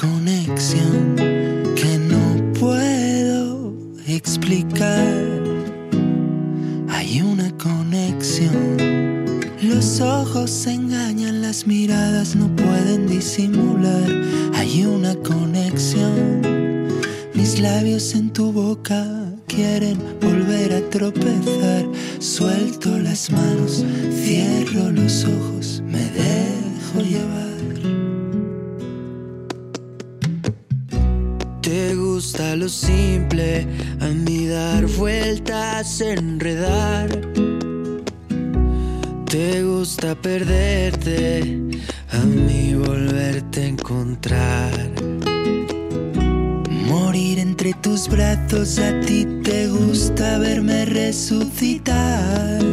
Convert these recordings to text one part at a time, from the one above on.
conexión que no puedo explicar. Hay una conexión. Los ojos engañan, las miradas no pueden disimular. Hay una conexión. Mis labios en tu boca quieren volver a tropezar. Suelto las manos, cierro los ojos, me dejo llevar. Gusta lo simple, a mí dar vueltas, enredar. Te gusta perderte, a mí volverte a encontrar. Morir entre tus brazos, a ti te gusta verme resucitar.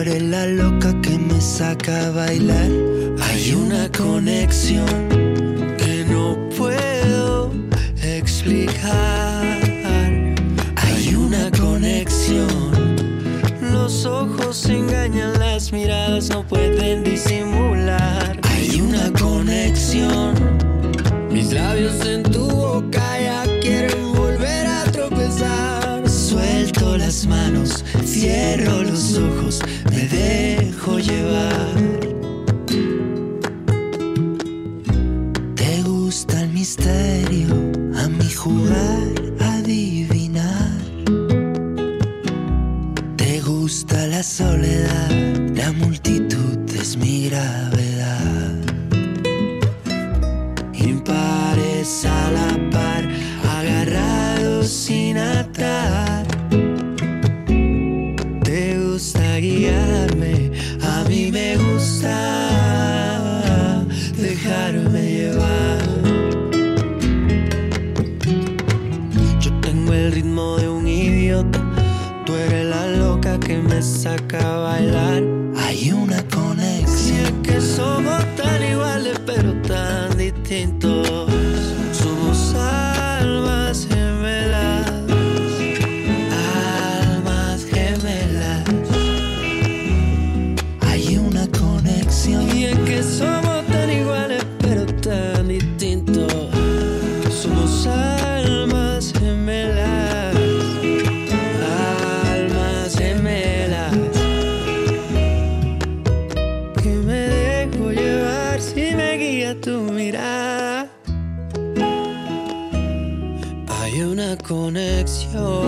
Eres la loca que me saca a bailar. Hay una conexión que no puedo explicar. Hay una conexión. Los ojos engañan, las miradas no pueden disimular. Las manos, cierro los ojos, me dejo llevar. Te gusta el misterio, a mi jugar, adivinar. Te gusta la soledad, la multitud es mi gravedad. Impares a la par, de un idiota, tú eres la loca que me saca a bailar. Hay una Si conexión. es que somos tan iguales pero tan distintos. Somos almas gemelas, almas gemelas. Hay una conexión. Y es que somos tan iguales pero tan distintos. Somos almas conexión.